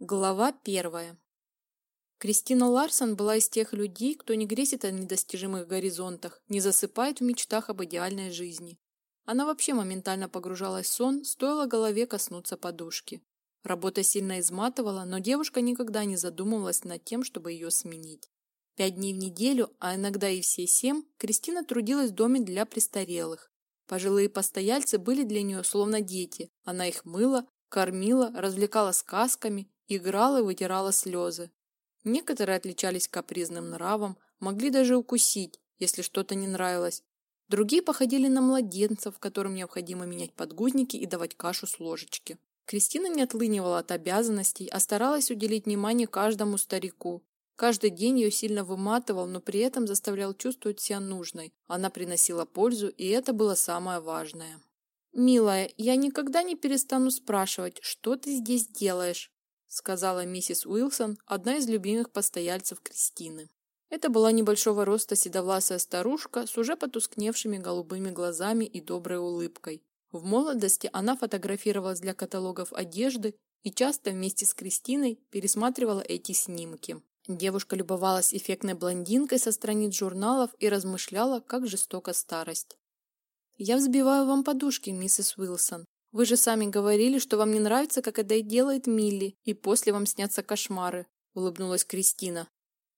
Глава первая. Кристина Ларсон была из тех людей, кто не грезит о недостижимых горизонтах, не засыпает в мечтах об идеальной жизни. Она вообще моментально погружалась в сон, стоило голове коснуться подушки. Работа сильно изматывала, но девушка никогда не задумывалась над тем, чтобы ее сменить. Пять дней в неделю, а иногда и все семь, Кристина трудилась в доме для престарелых. Пожилые постояльцы были для нее словно дети. Она их мыла, кормила, развлекала сказками играла и вытирала слезы. Некоторые отличались капризным нравом, могли даже укусить, если что-то не нравилось. Другие походили на младенцев, которым необходимо менять подгузники и давать кашу с ложечки. Кристина не отлынивала от обязанностей, а старалась уделить внимание каждому старику. Каждый день ее сильно выматывал, но при этом заставлял чувствовать себя нужной. Она приносила пользу, и это было самое важное. «Милая, я никогда не перестану спрашивать, что ты здесь делаешь?» Сказала миссис Уилсон, одна из любимых постояльцев Кристины. Это была небольшого роста седовласая старушка с уже потускневшими голубыми глазами и доброй улыбкой. В молодости она фотографировалась для каталогов одежды и часто вместе с Кристиной пересматривала эти снимки. Девушка любовалась эффектной блондинкой со страниц журналов и размышляла, как жестока старость. «Я взбиваю вам подушки, миссис Уилсон», вы же сами говорили, что вам не нравится, как это делает Милли, и после вам снятся кошмары, улыбнулась Кристина.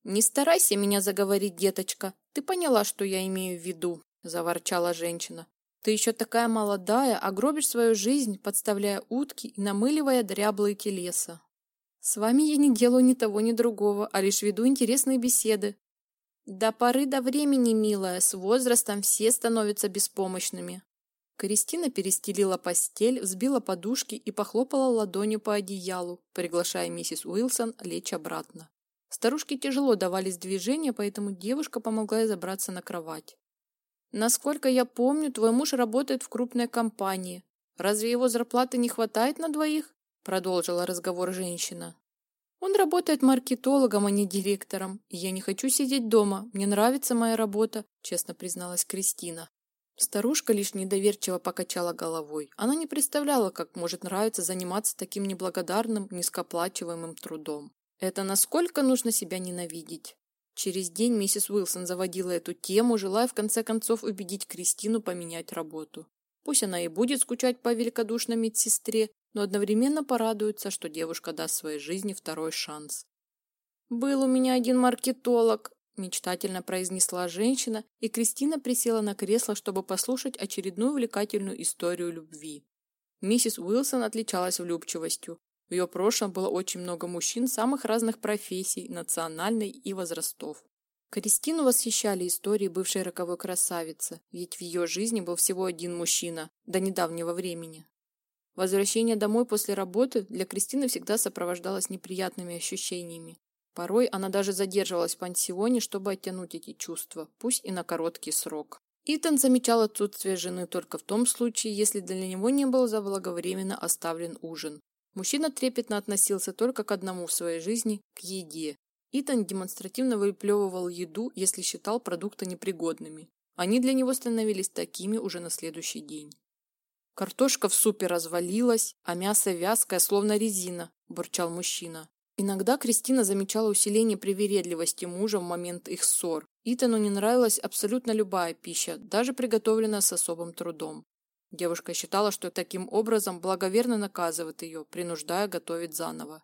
Не старайся меня заговорить, деточка. Ты поняла, что я имею в виду, заворчала женщина. Ты еще такая молодая, а гробишь свою жизнь, подставляя утки и намыливая дряблые телеса. С вами я не делаю ни того, ни другого, а лишь веду интересные беседы. До поры до времени, милая, с возрастом все становятся беспомощными. Кристина перестелила постель, взбила подушки и похлопала ладонью по одеялу, приглашая миссис Уилсон лечь обратно. Старушке тяжело давались движения, поэтому девушка помогла ей забраться на кровать. «Насколько я помню, твой муж работает в крупной компании. Разве его зарплаты не хватает на двоих?» Продолжила разговор женщина. «Он работает маркетологом, а не директором. Я не хочу сидеть дома. Мне нравится моя работа», честно призналась Кристина. Старушка лишь недоверчиво покачала головой. Она не представляла, как может нравиться заниматься таким неблагодарным, низкоплачиваемым трудом. Это насколько нужно себя ненавидеть? Через день миссис Уилсон заводила эту тему, желая в конце концов убедить Кристину поменять работу. Пусть она и будет скучать по великодушной медсестре, но одновременно порадуется, что девушка даст своей жизни второй шанс. «Был у меня один маркетолог, мечтательно произнесла женщина, и Кристина присела на кресло, чтобы послушать очередную увлекательную историю любви. Миссис Уилсон отличалась влюбчивостью. В ее прошлом было очень много мужчин самых разных профессий, национальной и возрастов. Кристину восхищали истории бывшей роковой красавицы, ведь в ее жизни был всего один мужчина до недавнего времени. Возвращение домой после работы для Кристины всегда сопровождалось неприятными ощущениями. Порой она даже задерживалась в пансионе, чтобы оттянуть эти чувства, пусть и на короткий срок. Итан замечал отсутствие жены только в том случае, если для него не был заблаговременно оставлен ужин. Мужчина трепетно относился только к одному в своей жизни – к еде. Итан демонстративно выплевывал еду, если считал продукты непригодными. Они для него становились такими уже на следующий день. Картошка в супе развалилась, а мясо вязкое, словно резина, бурчал мужчина. Иногда Кристина замечала усиление привередливости мужа в момент их ссор. Итану не нравилась абсолютно любая пища, даже приготовленная с особым трудом. Девушка считала, что таким образом благоверно наказывает ее, принуждая готовить заново.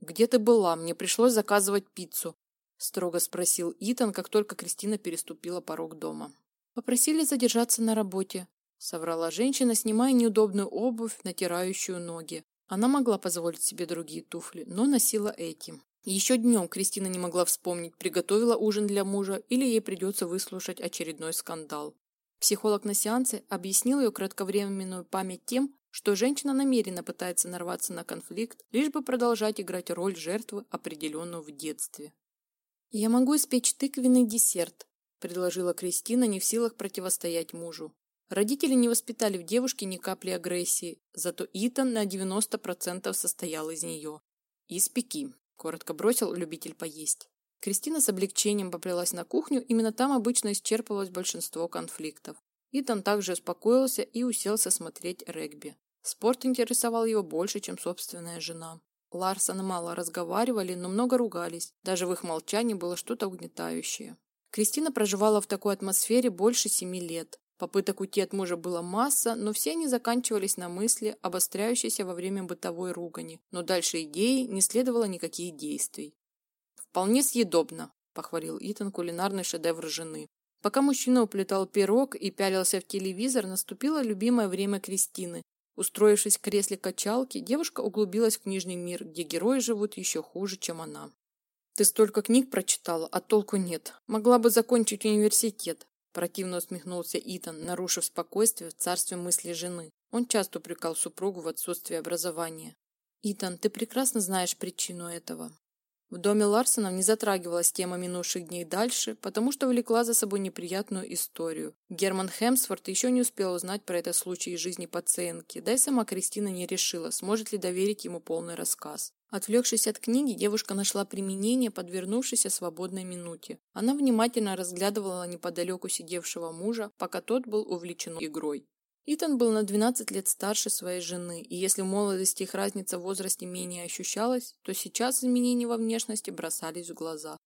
«Где ты была? Мне пришлось заказывать пиццу», – строго спросил Итан, как только Кристина переступила порог дома. «Попросили задержаться на работе», – соврала женщина, снимая неудобную обувь, натирающую ноги. Она могла позволить себе другие туфли, но носила эти. Еще днем Кристина не могла вспомнить, приготовила ужин для мужа или ей придется выслушать очередной скандал. Психолог на сеансе объяснил ее кратковременную память тем, что женщина намеренно пытается нарваться на конфликт, лишь бы продолжать играть роль жертвы, определенную в детстве. «Я могу испечь тыквенный десерт», – предложила Кристина, не в силах противостоять мужу. Родители не воспитали в девушке ни капли агрессии, зато Итан на 90% состоял из нее. «Испеки», – коротко бросил любитель поесть. Кристина с облегчением поплелась на кухню, именно там обычно исчерпывалось большинство конфликтов. Итан также успокоился и уселся смотреть регби. Спорт интересовал его больше, чем собственная жена. Ларсон мало разговаривали, но много ругались. Даже в их молчании было что-то угнетающее. Кристина проживала в такой атмосфере больше семи лет. Попыток уйти от мужа было масса, но все они заканчивались на мысли, обостряющейся во время бытовой ругани. Но дальше идеи не следовало никаких действий. «Вполне съедобно», – похвалил Итан кулинарный шедевр жены. Пока мужчина уплетал пирог и пялился в телевизор, наступило любимое время Кристины. Устроившись в кресле качалки, девушка углубилась в книжный мир, где герои живут еще хуже, чем она. «Ты столько книг прочитала, а толку нет. Могла бы закончить университет», – противно усмехнулся Итан, нарушив спокойствие в царстве мысли жены. Он часто упрекал супругу в отсутствии образования. «Итан, ты прекрасно знаешь причину этого. В доме Ларсонов не затрагивалась тема минувших дней дальше, потому что влекла за собой неприятную историю. Герман Хемсворт еще не успел узнать про этот случай из жизни пациентки, да и сама Кристина не решила, сможет ли доверить ему полный рассказ. Отвлекшись от книги, девушка нашла применение подвернувшейся свободной минуте. Она внимательно разглядывала неподалеку сидевшего мужа, пока тот был увлечен игрой. Итан был на 12 лет старше своей жены, и если в молодости их разница в возрасте менее ощущалась, то сейчас изменения во внешности бросались в глаза.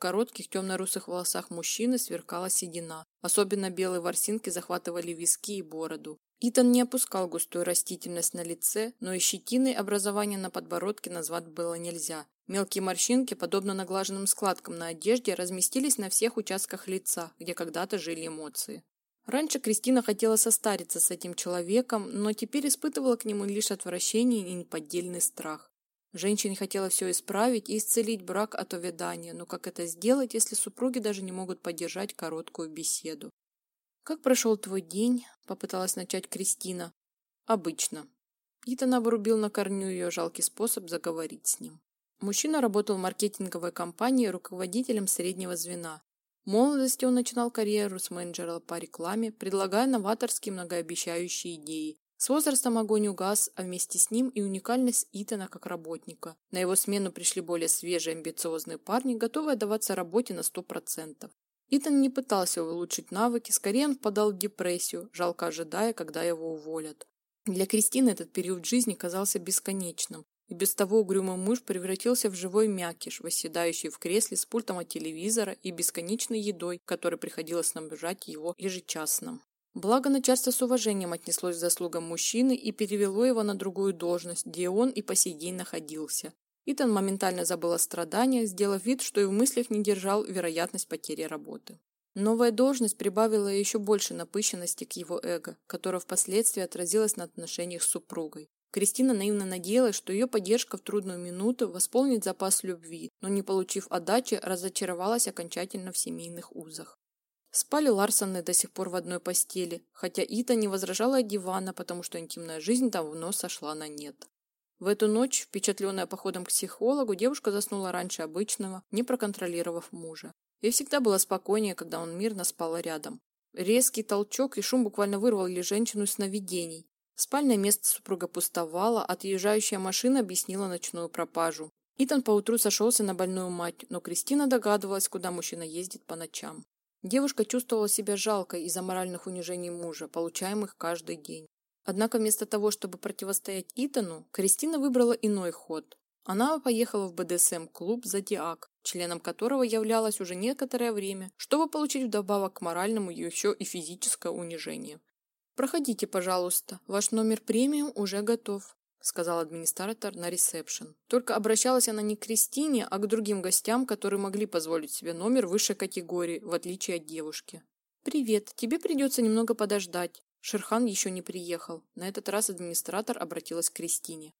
Коротких темно-русых волосах мужчины сверкала седина. Особенно белые ворсинки захватывали виски и бороду. Итан не опускал густую растительность на лице, но и щетиной образования на подбородке назвать было нельзя. Мелкие морщинки, подобно наглаженным складкам на одежде, разместились на всех участках лица, где когда-то жили эмоции. Раньше Кристина хотела состариться с этим человеком, но теперь испытывала к нему лишь отвращение и неподдельный страх. Женщине хотела все исправить и исцелить брак от увядания, но как это сделать, если супруги даже не могут поддержать короткую беседу? «Как прошел твой день?» – попыталась начать Кристина. «Обычно». Итан обрубил на корню ее жалкий способ заговорить с ним. Мужчина работал в маркетинговой компании руководителем среднего звена. В молодости он начинал карьеру с менеджера по рекламе, предлагая новаторские многообещающие идеи. С возрастом огонь угас, а вместе с ним и уникальность Итана как работника. На его смену пришли более свежие амбициозные парни, готовые отдаваться работе на 100%. Итан не пытался улучшить навыки, скорее он впадал в депрессию, жалко ожидая, когда его уволят. Для Кристины этот период жизни казался бесконечным. И без того угрюмый муж превратился в живой мякиш, восседающий в кресле с пультом от телевизора и бесконечной едой, которой приходилось снабжать его ежечасно. Благо начальство с уважением отнеслось к заслугам мужчины и перевело его на другую должность, где он и по сей день находился. Итан моментально забыл о страданиях, сделав вид, что и в мыслях не держал вероятность потери работы. Новая должность прибавила еще больше напыщенности к его эго, которая впоследствии отразилась на отношениях с супругой. Кристина наивно надеялась, что ее поддержка в трудную минуту восполнит запас любви, но не получив отдачи, разочаровалась окончательно в семейных узах. Спали Ларсоны до сих пор в одной постели, хотя Ита не возражала от дивана, потому что интимная жизнь давно сошла на нет. В эту ночь, впечатленная походом к психологу, девушка заснула раньше обычного, не проконтролировав мужа. Ей всегда было спокойнее, когда он мирно спал рядом. Резкий толчок и шум буквально вырвал ли женщину из сновидений. Спальное место супруга пустовало, отъезжающая машина объяснила ночную пропажу. Итан поутру сошелся на больную мать, но Кристина догадывалась, куда мужчина ездит по ночам. Девушка чувствовала себя жалкой из-за моральных унижений мужа, получаемых каждый день. Однако вместо того, чтобы противостоять Итану, Кристина выбрала иной ход. Она поехала в БДСМ-клуб «Зодиак», членом которого являлась уже некоторое время, чтобы получить вдобавок к моральному еще и физическое унижение. «Проходите, пожалуйста. Ваш номер премиум уже готов», – сказал администратор на ресепшн. Только обращалась она не к Кристине, а к другим гостям, которые могли позволить себе номер высшей категории, в отличие от девушки. «Привет. Тебе придется немного подождать. Шерхан еще не приехал. На этот раз администратор обратилась к Кристине.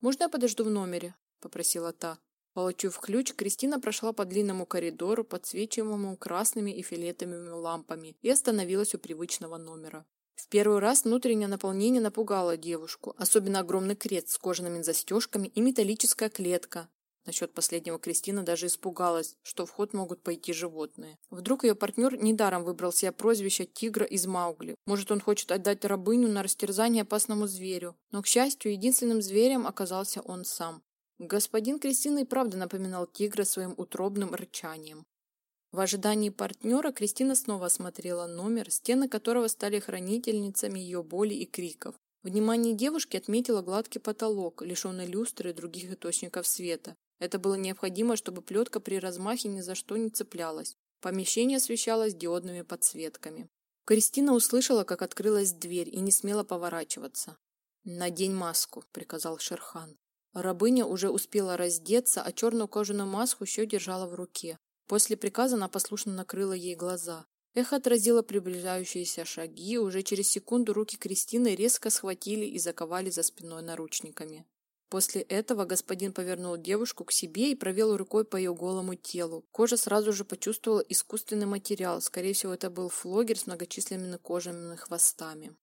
«Можно я подожду в номере?» – попросила та. Получив ключ, Кристина прошла по длинному коридору, подсвечиваемому красными и фиолетовыми лампами, и остановилась у привычного номера. В первый раз внутреннее наполнение напугало девушку, особенно огромный крест с кожаными застежками и металлическая клетка. Насчет последнего Кристина даже испугалась, что в ход могут пойти животные. Вдруг ее партнер недаром выбрал себе прозвище «Тигра из Маугли». Может, он хочет отдать рабыню на растерзание опасному зверю. Но, к счастью, единственным зверем оказался он сам. Господин Кристина и правда напоминал тигра своим утробным рычанием. В ожидании партнера Кристина снова осмотрела номер, стены которого стали хранительницами ее боли и криков. Внимание девушки отметила гладкий потолок, лишенный люстры и других источников света. Это было необходимо, чтобы плетка при размахе ни за что не цеплялась. Помещение освещалось диодными подсветками. Кристина услышала, как открылась дверь и не смела поворачиваться. «Надень маску», — приказал Шерхан. Рабыня уже успела раздеться, а черную кожаную маску еще держала в руке. После приказа она послушно накрыла ей глаза. Эхо отразило приближающиеся шаги, уже через секунду руки Кристины резко схватили и заковали за спиной наручниками. После этого господин повернул девушку к себе и провел рукой по ее голому телу. Кожа сразу же почувствовала искусственный материал, скорее всего это был флогер с многочисленными кожаными хвостами.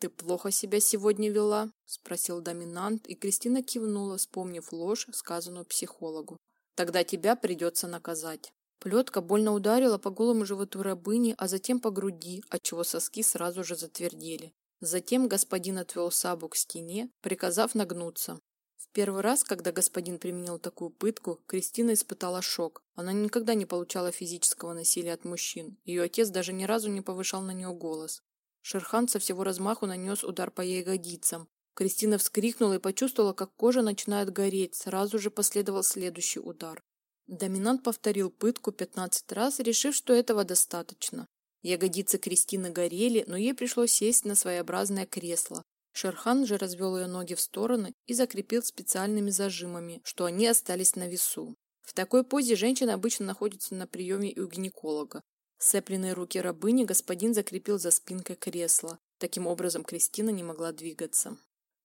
«Ты плохо себя сегодня вела?» – спросил доминант, и Кристина кивнула, вспомнив ложь, сказанную психологу. «Тогда тебя придется наказать». Плетка больно ударила по голому животу рабыни, а затем по груди, отчего соски сразу же затвердели. Затем господин отвел Сабу к стене, приказав нагнуться. В первый раз, когда господин применил такую пытку, Кристина испытала шок. Она никогда не получала физического насилия от мужчин. Ее отец даже ни разу не повышал на нее голос. Шерхан со всего размаху нанес удар по ягодицам. Кристина вскрикнула и почувствовала, как кожа начинает гореть. Сразу же последовал следующий удар. Доминант повторил пытку 15 раз, решив, что этого достаточно. Ягодицы Кристины горели, но ей пришлось сесть на своеобразное кресло. Шерхан же развел ее ноги в стороны и закрепил специальными зажимами, что они остались на весу. В такой позе женщина обычно находится на приеме у гинеколога. Сцепленные руки рабыни господин закрепил за спинкой кресла. Таким образом Кристина не могла двигаться.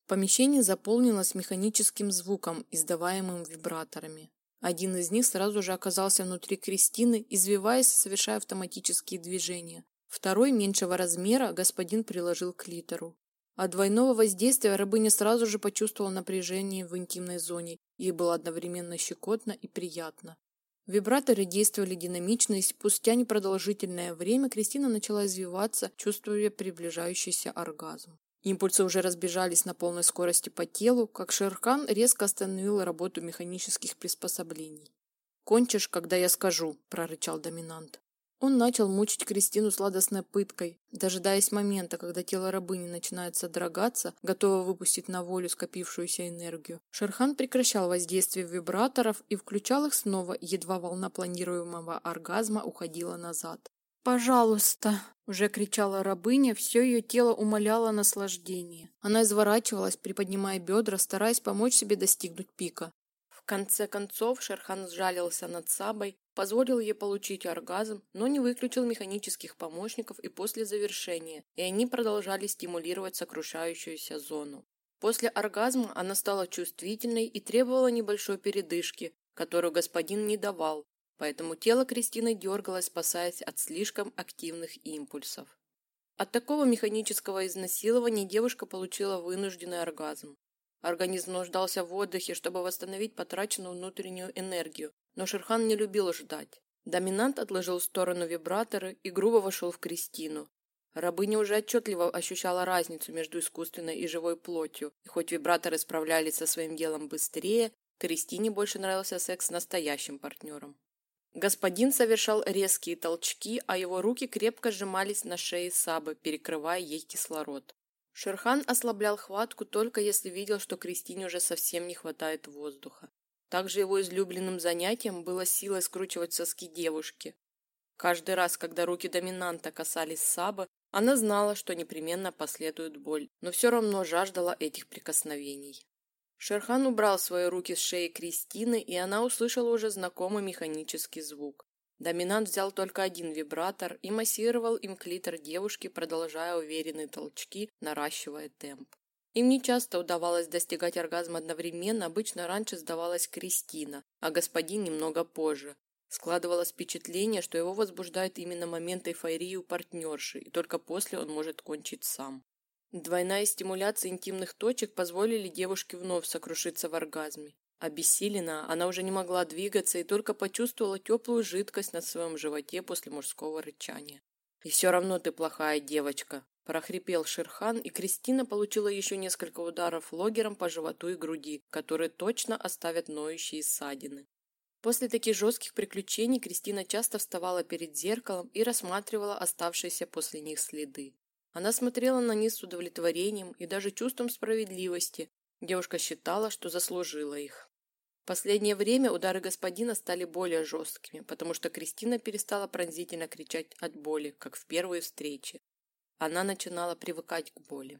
Помещение заполнилось механическим звуком, издаваемым вибраторами. Один из них сразу же оказался внутри Кристины, извиваясь совершая автоматические движения. Второй, меньшего размера, господин приложил к литеру. От двойного воздействия рабыня сразу же почувствовала напряжение в интимной зоне. Ей было одновременно щекотно и приятно. Вибраторы действовали динамично, и спустя непродолжительное время Кристина начала извиваться, чувствуя приближающийся оргазм. Импульсы уже разбежались на полной скорости по телу, как Шерхан резко остановил работу механических приспособлений. «Кончишь, когда я скажу», – прорычал доминант. Он начал мучить Кристину сладостной пыткой, дожидаясь момента, когда тело рабыни начинает содрогаться, готово выпустить на волю скопившуюся энергию. Шерхан прекращал воздействие вибраторов и включал их снова, едва волна планируемого оргазма уходила назад. «Пожалуйста!» – уже кричала рабыня, все ее тело умоляло наслаждение. Она изворачивалась, приподнимая бедра, стараясь помочь себе достигнуть пика. В конце концов Шерхан сжалился над Сабой, позволил ей получить оргазм, но не выключил механических помощников и после завершения, и они продолжали стимулировать сокрушающуюся зону. После оргазма она стала чувствительной и требовала небольшой передышки, которую господин не давал, поэтому тело Кристины дергалось, спасаясь от слишком активных импульсов. От такого механического изнасилования девушка получила вынужденный оргазм. Организм нуждался в отдыхе, чтобы восстановить потраченную внутреннюю энергию, но Шерхан не любил ждать. Доминант отложил в сторону вибраторы и грубо вошел в Кристину. Рабыня уже отчетливо ощущала разницу между искусственной и живой плотью, и хоть вибраторы справлялись со своим делом быстрее, Кристине больше нравился секс с настоящим партнером. Господин совершал резкие толчки, а его руки крепко сжимались на шее Сабы, перекрывая ей кислород. Шерхан ослаблял хватку только если видел, что Кристине уже совсем не хватает воздуха. Также его излюбленным занятием было силой скручивать соски девушки. Каждый раз, когда руки доминанта касались Сабы, она знала, что непременно последует боль, но все равно жаждала этих прикосновений. Шерхан убрал свои руки с шеи Кристины, и она услышала уже знакомый механический звук. Доминант взял только один вибратор и массировал им клитор девушки, продолжая уверенные толчки, наращивая темп. Им нечасто удавалось достигать оргазма одновременно, обычно раньше сдавалась Кристина, а господин немного позже. Складывалось впечатление, что его возбуждает именно момент эйфории у партнерши, и только после он может кончить сам. Двойная стимуляция интимных точек позволили девушке вновь сокрушиться в оргазме. Обессилена, она уже не могла двигаться и только почувствовала теплую жидкость на своем животе после мужского рычания. «И все равно ты плохая девочка», – прохрипел Шерхан, и Кристина получила еще несколько ударов логером по животу и груди, которые точно оставят ноющие ссадины. После таких жестких приключений Кристина часто вставала перед зеркалом и рассматривала оставшиеся после них следы. Она смотрела на них с удовлетворением и даже чувством справедливости. Девушка считала, что заслужила их. В последнее время удары господина стали более жесткими, потому что Кристина перестала пронзительно кричать от боли, как в первой встрече. Она начинала привыкать к боли.